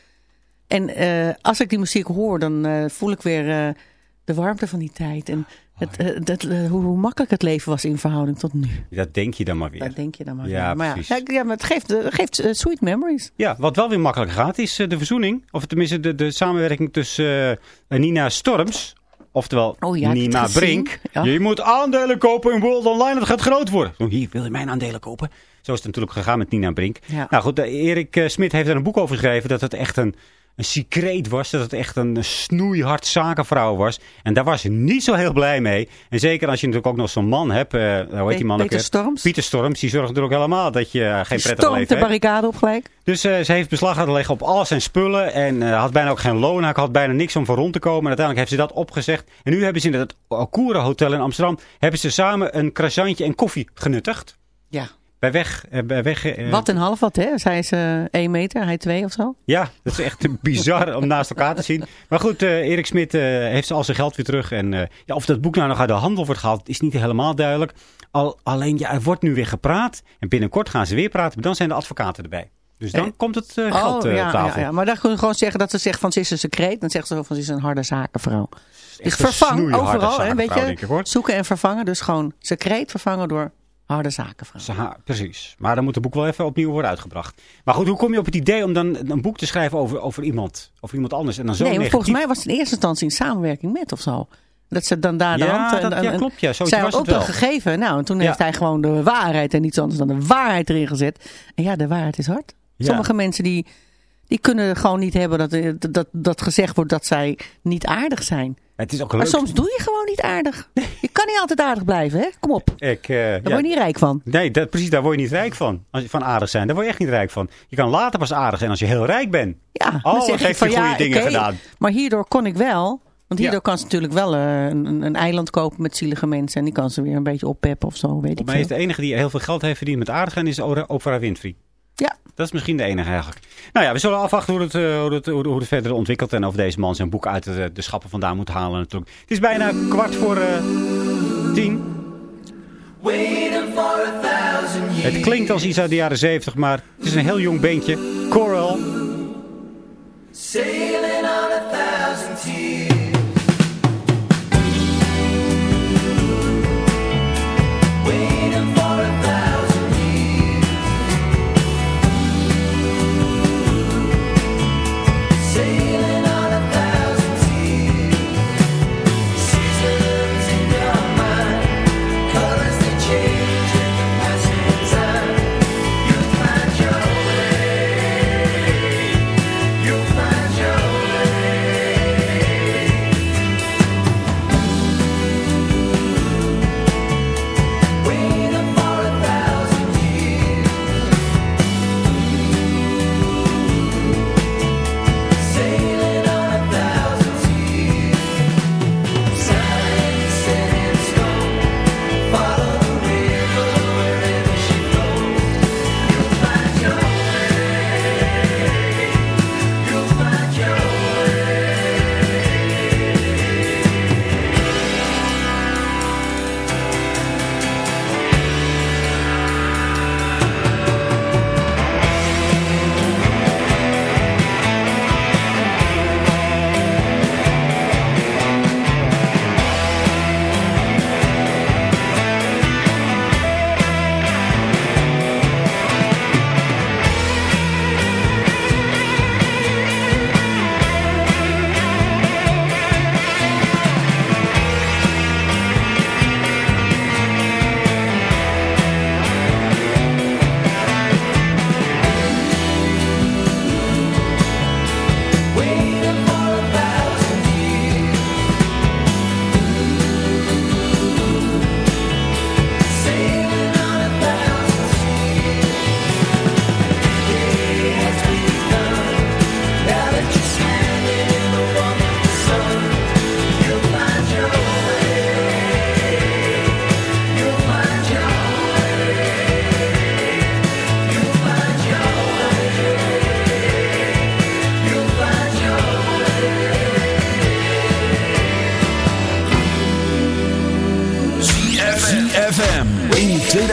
En eh, als ik die muziek hoor, dan voel ik weer de warmte van die tijd. En het, eh, eh, hoe, hoe makkelijk het leven was in verhouding tot nu. Dat denk je dan maar weer. Dat denk je dan maar. Ja, weer. maar precies. ja, ja, maar het geeft, het geeft eh, sweet memories. Ja, wat wel weer makkelijk gaat is eh, de verzoening. Of tenminste de, de samenwerking tussen eh, Nina Storms. Oftewel Oh ja, Nina? Brink. Ja. Je moet aandelen kopen in World Online. Het gaat groot worden. Oh, hier, wil je mijn aandelen kopen? Zo is het natuurlijk gegaan met Nina Brink. Ja. Nou goed, eh, Erik eh, Smit heeft er een boek over geschreven. Dat het echt een, een secreet was. Dat het echt een snoeihard zakenvrouw was. En daar was ze niet zo heel blij mee. En zeker als je natuurlijk ook nog zo'n man hebt. eh, hoe heet die man Peter? Storms. Pieter Storms. Die zorgt er ook helemaal dat je eh, geen prettige Stormt leven de hebt. barricade op gelijk. Dus eh, ze heeft beslag laten leggen op al zijn spullen. En had bijna ook geen loon. Hij had bijna niks om voor rond te komen. En uiteindelijk heeft ze dat opgezegd. En nu hebben ze in het Alcura Hotel in Amsterdam... hebben ze samen een croissantje en koffie genuttigd. Ja. Bij weg... eh, bij weg eh, Wat een half wat, hè? Zij is eh 1 meter, hij 2 of zo. Ja, dat is echt (laughs) bizar om naast elkaar te zien. Maar goed, Erik Smit heeft al zijn geld weer terug. En ja, of dat boek nou nog uit de handel wordt gehaald, is niet helemaal duidelijk. Al, alleen, ja, er wordt nu weer gepraat. En binnenkort gaan ze weer praten. Maar dan zijn de advocaten erbij. Dus dan komt het geld eh, ja, op tafel. ja, ja, maar dan kun je gewoon zeggen dat ze zegt van ze is een secreet. Dan zegt ze van ze is een harde zakenvrouw. Dus vervang overal, hè, weet je. Zoeken en vervangen. Dus gewoon secreet vervangen door harde. Ze ha- precies. Maar dan moet het boek wel even opnieuw worden uitgebracht. Maar goed, hoe kom je op het idee om dan een boek te schrijven over, over iemand? Over iemand anders en dan zo Nee, negatief? volgens mij was het in eerste instantie in samenwerking met of zo. Dat ze dan daar de Ja, hand... en- dat- en- ja, klopt, ja, zoiets zij was het wel. gegeven. Nou, en toen Ja. heeft hij gewoon de waarheid en niets anders dan de waarheid erin gezet. En ja, de waarheid is hard. Ja. Sommige mensen die, die kunnen gewoon niet hebben dat, eh, dat, dat gezegd wordt dat zij niet aardig zijn. Het is ook Maar soms doe je gewoon niet aardig. Je kan niet altijd aardig blijven, hè? Kom op. Ik, eh, Daar ja, word je niet rijk van. Nee, dat, precies, daar word je niet rijk van. Als je van aardig zijn, daar word je echt niet rijk van. Je kan later pas aardig zijn als je heel rijk bent. Ja, Oh, dan zeg heeft van hij goede ja, dingen gedaan. Maar hierdoor kon ik wel. Want hierdoor Ja. kan ze natuurlijk wel eh, een, een eiland kopen met zielige mensen. En die kan ze weer een beetje oppeppen of zo, weet ik Voor mij is veel. de enige die heel veel geld heeft verdiend met aardig zijn, is Oprah Winfrey. Ja. Dat is misschien de enige eigenlijk. Nou ja, we zullen afwachten hoe het, eh, hoe het, hoe het verder ontwikkelt. En of deze man zijn boek uit de, de schappen vandaan moet halen natuurlijk. Het is bijna kwart voor eh, tien. Het klinkt als iets uit de jaren zeventig, maar het is een heel jong beentje. Coral.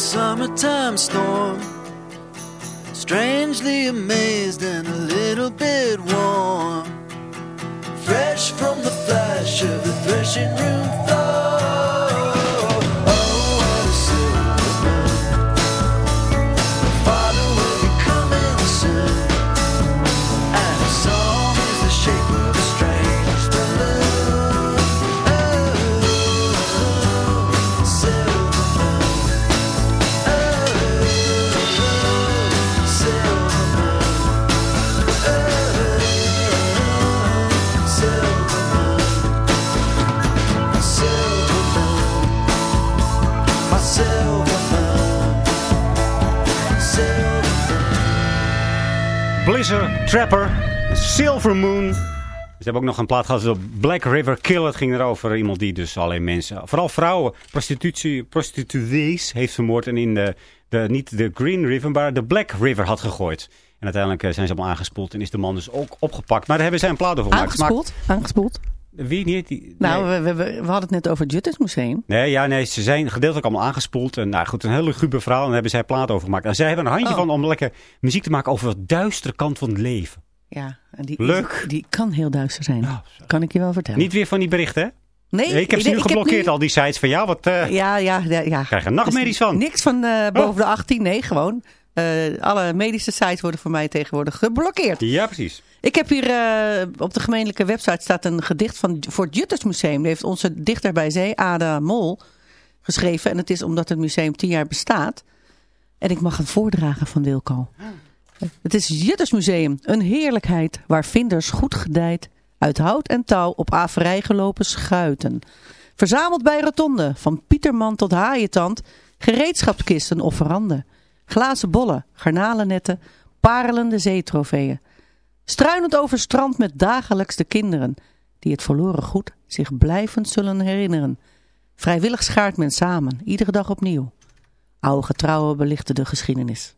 summertime storm. Strangely amazed and a little bit warm. Fresh from the flash of the threshing room fire. Trapper, Silver Moon. Ze hebben ook nog een plaat gehad, de Black River Kill. Het ging erover iemand die dus alleen mensen, vooral vrouwen, prostitutie, prostituees heeft vermoord. En in de, de, niet de Green River, maar de Black River had gegooid. En uiteindelijk eh, zijn ze allemaal aangespoeld en is de man dus ook opgepakt. Maar daar hebben zij een plaat over gemaakt. Aangespoeld? Aangespoeld? Wie niet? Die, Nou, nee. we, we, we hadden het net over het Juttersmuseum. Nee, ja, nee, ze zijn gedeeltelijk allemaal aangespoeld. En nou goed, een hele luguber verhaal. En daar hebben zij plaat over gemaakt. En zij hebben een handje Oh. van om lekker muziek te maken over de duistere kant van het leven. Ja, en die, Leuk. Die, kan heel duister zijn. Ja, zo. kan ik je wel vertellen. Niet weer van die berichten, hè? nee, ik heb ze nu geblokkeerd, nu- al die sites van jou. Wat, eh, Ja, ja, ja. ja. krijg nachtmerries Dus van. Niks van eh, Oh. boven de 18, nee, gewoon. Eh, alle medische sites worden voor mij tegenwoordig geblokkeerd. Ja, precies. Ik heb hier eh, op de gemeentelijke website staat een gedicht van, voor het Juttersmuseum. Die heeft onze dichter bij zee, Ada Mol, geschreven. En het is omdat het museum tien jaar bestaat. En ik mag het voordragen van Wilco. Het is Juttersmuseum, een heerlijkheid waar vinders goed gedijt. Uit hout en touw op averij gelopen schuiten. Verzameld bij rotonde, van Pieterman tot haaientand. Gereedschapskisten of veranden. Glazen bollen, garnalennetten, parelende zeetrofeeën. Struinend over strand met dagelijks de kinderen, die het verloren goed zich blijvend zullen herinneren. Vrijwillig schaart men samen, iedere dag opnieuw. Oude getrouwen belichten de geschiedenis.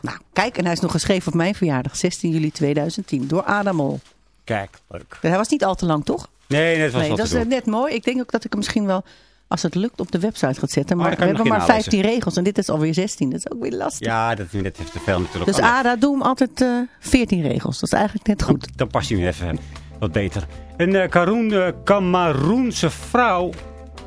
Nou, kijk, en hij is nog geschreven op mijn verjaardag, 16 juli 2010, door Adam Mol. Kijk, leuk. Hij was niet al te lang, toch? Nee, nee, dat was Nee, dat is eh, net mooi. Ik denk ook dat ik hem misschien wel, als het lukt, op de website gaat zetten. Oh, Maar dan we hebben maar in 15 regels en dit is alweer 16. Dat is ook weer lastig. Ja, dat, heeft te veel natuurlijk. Dus. Ada, doe hem altijd eh 14 regels. Dat is eigenlijk net goed. Dan past hij nu even wat beter. Een eh Karoen, Cameroense vrouw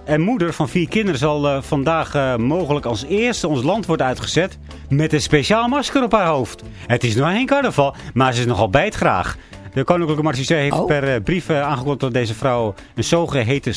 en moeder van vier kinderen zal vandaag mogelijk als eerste ons land worden uitgezet met een speciaal masker op haar hoofd. Het is nog geen carnaval, maar ze is nogal bijtgraag. De Koninklijke Marseillais heeft Oh. per brief aangekondigd dat deze vrouw een zogeheten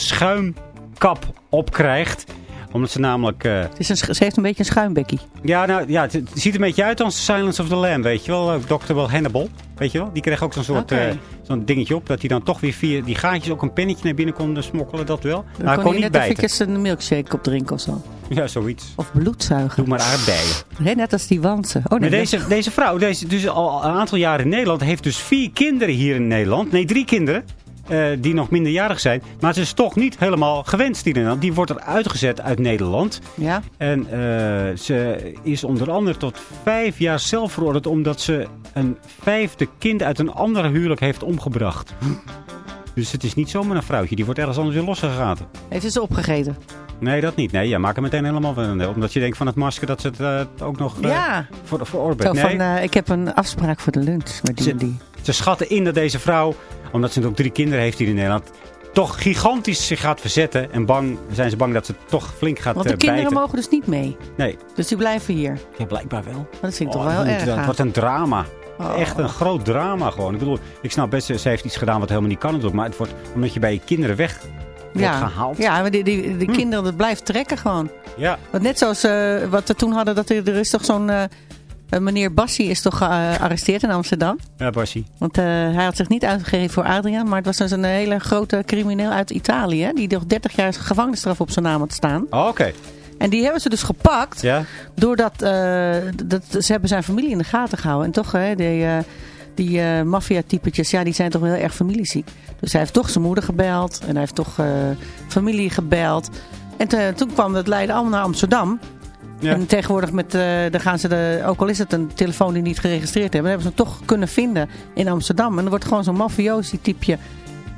schuimkap opkrijgt. Omdat ze namelijk... eh, Het is een, ze heeft een beetje een schuimbekkie. ja, nou, ja, het, ziet er een beetje uit als Silence of the Lamb, weet je wel. Dr. Will Hannibal, weet je wel. Die kreeg ook zo'n soort eh, zo'n dingetje op. Dat hij dan toch weer via die gaatjes ook een pennetje naar binnen kon eh, smokkelen, dat wel. Dan Maar hij kon kon je niet net bijten. eventjes een milkshake op drinken of zo. Ja, zoiets. Of bloedzuigen. Doe maar aardbeien. Hè, net als die wansen. Oh, nee, Maar dat- deze, deze vrouw, deze dus al een aantal jaren in Nederland, heeft dus vier kinderen hier in Nederland. Nee, drie kinderen. Eh, die nog minderjarig zijn. Maar ze is toch niet helemaal gewenst hier in Nederland. Die wordt er uitgezet uit Nederland. Ja? En eh, ze is onder andere tot vijf jaar zelf veroordeeld... omdat ze een vijfde kind uit een andere huwelijk heeft omgebracht. Dus het is niet zomaar een vrouwtje. Die wordt ergens anders weer losgegaan. Heeft ze opgegeten? Nee, dat niet. Nee, ja, maak het meteen helemaal van. Omdat je denkt van het masker dat ze het eh, ook nog eh, ja. voor, veroordeeld. Zo Nee, van, eh, ik heb een afspraak voor de lunch met die Ze- die. Ze schatten in dat deze vrouw, omdat ze ook drie kinderen heeft hier in Nederland... toch gigantisch zich gaat verzetten. En bang, zijn ze bang dat ze toch flink gaat Want de eh, kinderen mogen dus niet mee. Nee, Dus die blijven hier. ja, blijkbaar wel. Maar dat vind ik Oh, toch wel heel moet- erg gaaf. wordt een drama. Oh. Echt een groot drama gewoon. Ik bedoel, ik snap best, ze heeft iets gedaan wat helemaal niet kan natuurlijk. Maar het wordt, omdat je bij je kinderen weg wordt ja. gehaald. Ja, maar die, die, die Hm. kinderen, dat blijft trekken gewoon. Ja. Want net zoals eh, wat we toen hadden, dat er, er is toch zo'n... eh, eh, meneer Bassi is toch gearresteerd in Amsterdam? Ja, Basie. Want eh, hij had zich niet uitgegeven voor Adriaan. Maar het was dus een hele grote crimineel uit Italië. Die nog 30 jaar gevangenisstraf op zijn naam had staan. Oh, Oké. En die hebben ze dus gepakt. Ja. Doordat eh, dat, ze hebben zijn familie in de gaten gehouden. En toch, hè, die, eh, die eh maffia-typetjes, ja, die zijn toch wel heel erg familieziek. Dus hij heeft toch zijn moeder gebeld. En hij heeft toch eh, familie gebeld. En te- toen kwam het Leiden allemaal naar Amsterdam. Ja. En tegenwoordig met, eh dan gaan ze de, ook al is het een telefoon die niet geregistreerd hebben, hebben ze hem toch kunnen vinden in Amsterdam. En er wordt gewoon zo'n mafiosi typeje,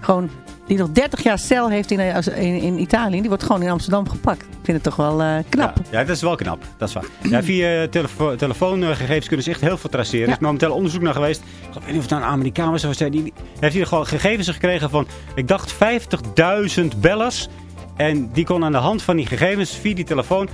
gewoon, die nog 30 jaar cel heeft in, in, in Italië, die wordt gewoon in Amsterdam gepakt. Ik vind het toch wel eh, knap. Ja, ja, dat is wel knap. Dat is waar. Ja, via telefo telefoongegevens kunnen ze echt heel veel traceren. Er is momenteel onderzoek naar geweest. Ik weet niet of het nou een Amerikaan was. was. Die heeft hier gewoon gegevens gekregen van, ik dacht 50.000 bellers. En die kon aan de hand van die gegevens via die telefoon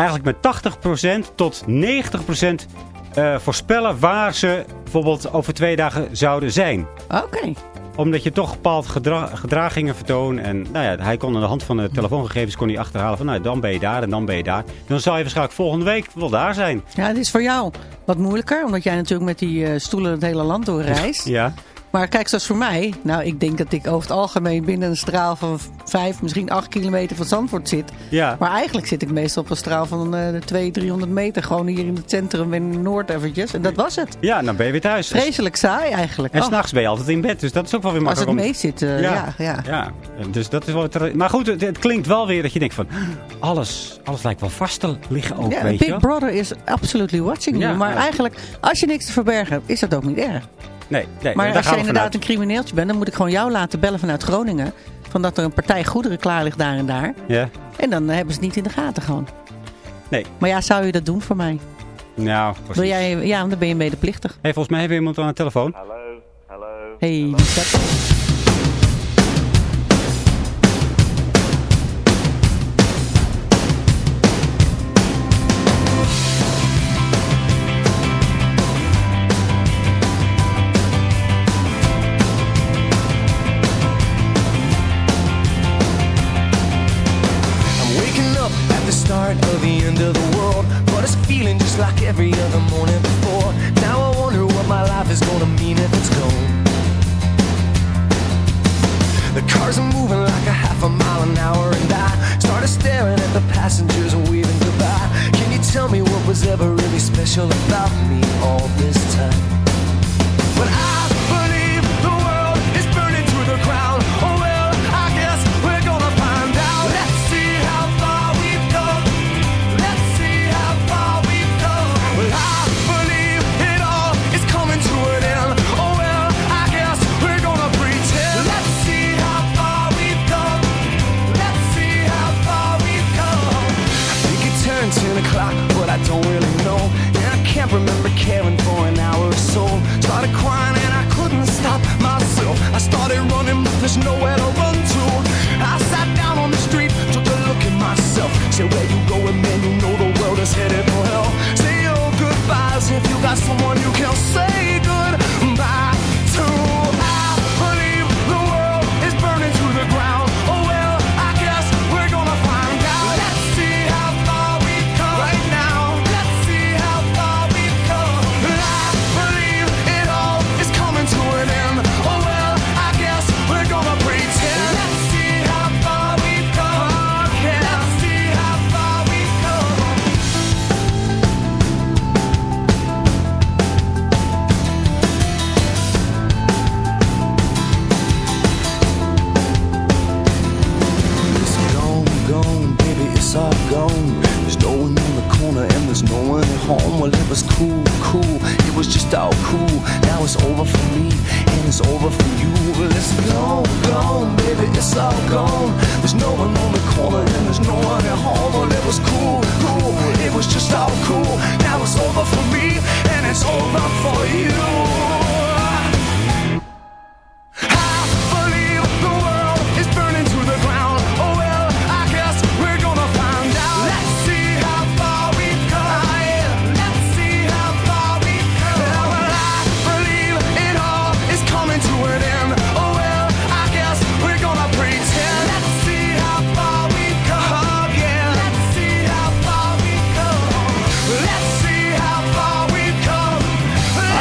eigenlijk met 80% tot 90% eh, voorspellen waar ze bijvoorbeeld over twee dagen zouden zijn Oké. omdat je toch bepaald gedra gedragingen vertoont. En nou ja, hij kon aan de hand van de telefoongegevens kon hij achterhalen van nou, dan ben je daar en dan ben je daar. Dan zal je waarschijnlijk volgende week wel daar zijn. Ja, het is voor jou wat moeilijker, omdat jij natuurlijk met die eh, stoelen het hele land doorreist. Ja. Maar kijk, zoals voor mij. Nou, ik denk dat ik over het algemeen binnen een straal van 5, misschien 8 kilometer van Zandvoort zit. Ja. Maar eigenlijk zit ik meestal op een straal van eh 200, 300 meter. Gewoon hier in het centrum in Noord eventjes. En dat was het. Ja, dan ben je weer thuis. Vreselijk saai eigenlijk. En Oh, s'nachts ben je altijd in bed, dus dat is ook wel weer als het makkelijk. mee zit, eh, ja. Ja, ja. Dus dat is wel ter- Maar goed, het, het klinkt wel weer dat je denkt van... Alles, alles lijkt wel vast te liggen ook, Ja, weet je Big. Brother is absolutely watching Ja, you. Maar ja. eigenlijk, als je niks te verbergen hebt, is dat ook niet erg. Nee, nee Maar daar als je inderdaad een crimineeltje bent, dan moet ik gewoon jou laten bellen vanuit Groningen. Van dat er een partij goederen klaar ligt daar en daar. Ja, En dan hebben ze het niet in de gaten gewoon. nee. Maar ja, zou je dat doen voor mij? Nou, precies. Wil jij, ja, want dan ben je medeplichtig. Hey, volgens mij hebben we iemand aan de telefoon. Hallo, hallo. Hey.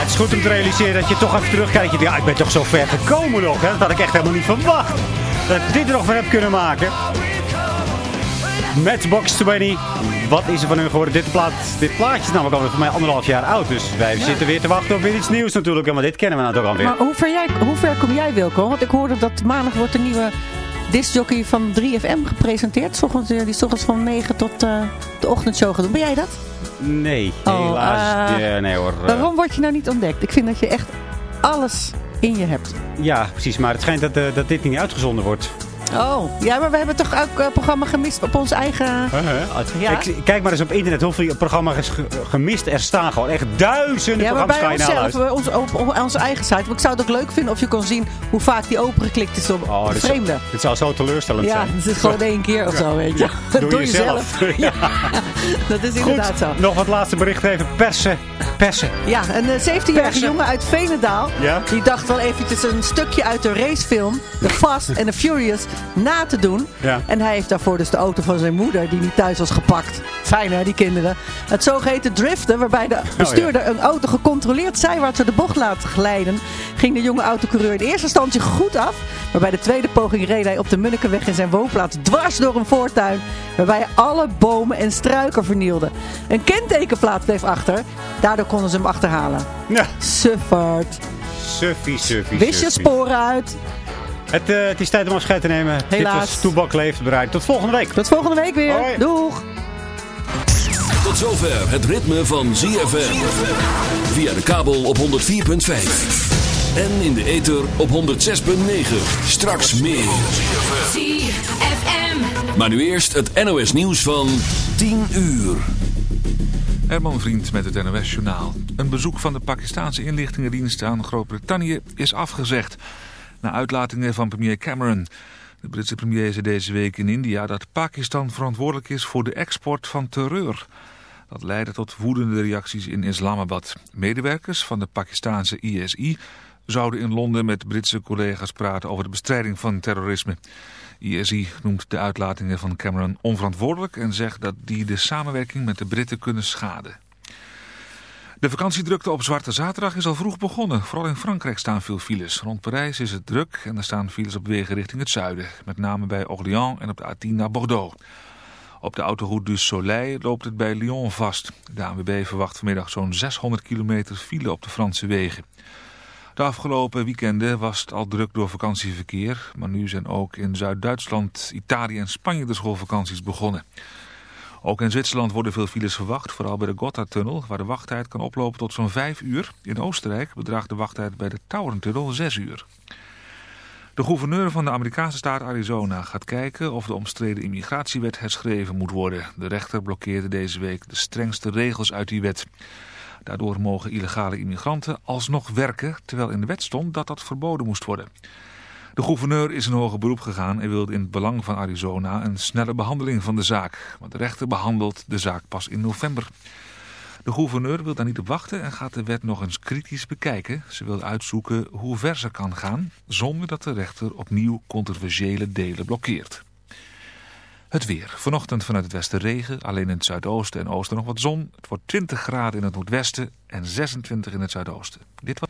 Het is goed om te realiseren dat je toch even terugkijkt. Je denkt, ja, ik ben toch zo ver gekomen nog. Hè? Dat had ik echt helemaal niet verwacht. Dat ik dit er nog van heb kunnen maken. Matchbox 20. Wat is er van hun geworden? Dit, plaat, dit plaatje is namelijk alweer voor mij anderhalf jaar oud. Dus wij zitten weer te wachten op weer iets nieuws natuurlijk. Maar dit kennen we nou toch alweer. Maar hoe ver, jij, hoe ver kom jij, Wilco? Want ik hoorde dat maandag wordt de nieuwe discjockey van 3FM gepresenteerd. eh, die is ochtends van 9 tot eh, de ochtendshow doen. Ben jij dat? Nee, Oh, helaas. eh, Ja, nee hoor. Eh, Waarom word je nou niet ontdekt? Ik vind dat je echt alles in je hebt. Ja, precies. Maar het schijnt dat, eh, dat dit niet uitgezonden wordt. Oh, ja, maar we hebben toch ook een programma gemist op ons eigen... Ja. Ik, kijk maar eens op internet hoeveel programma's ge- gemist er staan. Gewoon echt duizenden Ja, programma's kan je onszelf, naluisteren. bij ons, op, op onze eigen site. Maar ik zou het ook leuk vinden of je kon zien hoe vaak die opengeklikt is op Oh, op dit, vreemde. zou, dit zou zo teleurstellend Ja, zijn. het is gewoon (laughs) één keer of zo, weet je. Doe, (laughs) Door jezelf. (laughs) Ja, dat is inderdaad zo. Goed, nog wat laatste bericht even. Persen. Persen. Ja, een eh, 17-jarige Persen. jongen uit Venendaal. Ja? Die dacht wel eventjes een stukje uit de racefilm The Fast and the Furious na te doen. Ja. En hij heeft daarvoor dus de auto van zijn moeder, die niet thuis was gepakt, fijn hè, die kinderen. Het zogeheten driften, waarbij de bestuurder een auto gecontroleerd zijwaarts door de bocht laat glijden, ging de jonge autocoureur in eerste instantie goed af. Maar bij de tweede poging reed hij op de Munnikenweg in zijn woonplaats dwars door een voortuin, waarbij hij alle bomen en struiken vernielde. Een kentekenplaat bleef achter, daardoor konden ze hem achterhalen. Ja, Suffert. suffie, suffie, Wist je sporen uit? Het, eh, het is tijd om afscheid te nemen. Helaas. Dit was Toebak Leeft bereid. Tot volgende week. Tot volgende week weer. Hoi. Doeg! Tot zover het ritme van ZFM. Via de kabel op 104.5. En in de ether op 106.9. Straks meer. ZFM. Maar nu eerst het NOS nieuws van 10 uur. Herman Vriend met het NOS Journaal. Een bezoek van de Pakistanse inlichtingendienst aan Groot-Brittannië is afgezegd. Na uitlatingen van premier Cameron. De Britse premier zei deze week in India dat Pakistan verantwoordelijk is voor de export van terreur. Dat leidde tot woedende reacties in Islamabad. Medewerkers van de Pakistanse ISI zouden in Londen met Britse collega's praten over de bestrijding van terrorisme. ISI noemt de uitlatingen van Cameron onverantwoordelijk en zegt dat die de samenwerking met de Britten kunnen schaden. De vakantiedrukte op Zwarte Zaterdag is al vroeg begonnen. Vooral in Frankrijk staan veel files. Rond Parijs is het druk en er staan files op wegen richting het zuiden. Met name bij Orléans en op de A10 naar Bordeaux. Op de autoroute du Soleil loopt het bij Lyon vast. De ANWB verwacht vanmiddag zo'n 600 kilometer file op de Franse wegen. De afgelopen weekenden was het al druk door vakantieverkeer. Maar nu zijn ook in Zuid-Duitsland, Italië en Spanje de schoolvakanties begonnen. Ook in Zwitserland worden veel files verwacht, vooral bij de Gotthardtunnel, waar de wachttijd kan oplopen tot zo'n 5 uur. In Oostenrijk bedraagt de wachttijd bij de Taurentunnel 6 uur. De gouverneur van de Amerikaanse staat Arizona gaat kijken of de omstreden immigratiewet herschreven moet worden. De rechter blokkeerde deze week de strengste regels uit die wet. Daardoor mogen illegale immigranten alsnog werken, terwijl in de wet stond dat dat verboden moest worden. De gouverneur is in hoger beroep gegaan en wilde in het belang van Arizona een snelle behandeling van de zaak. Maar de rechter behandelt de zaak pas in november. De gouverneur wil daar niet op wachten en gaat de wet nog eens kritisch bekijken. Ze wil uitzoeken hoe ver ze kan gaan, zonder dat de rechter opnieuw controversiële delen blokkeert. Het weer. Vanochtend vanuit het westen regen, alleen in het zuidoosten en oosten nog wat zon. Het wordt 20 graden in het noordwesten en 26 in het zuidoosten. Dit was...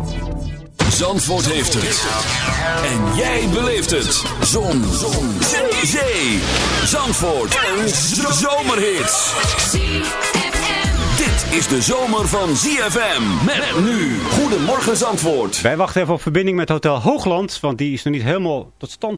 Zandvoort heeft het. En jij beleeft het. Zon. Zon. Zee. Zee. Zandvoort. Een zomerhit. Dit is de zomer van ZFM. Met nu. Goedemorgen Zandvoort. Wij wachten even op verbinding met Hotel Hoogland. Want die is nog niet helemaal tot stand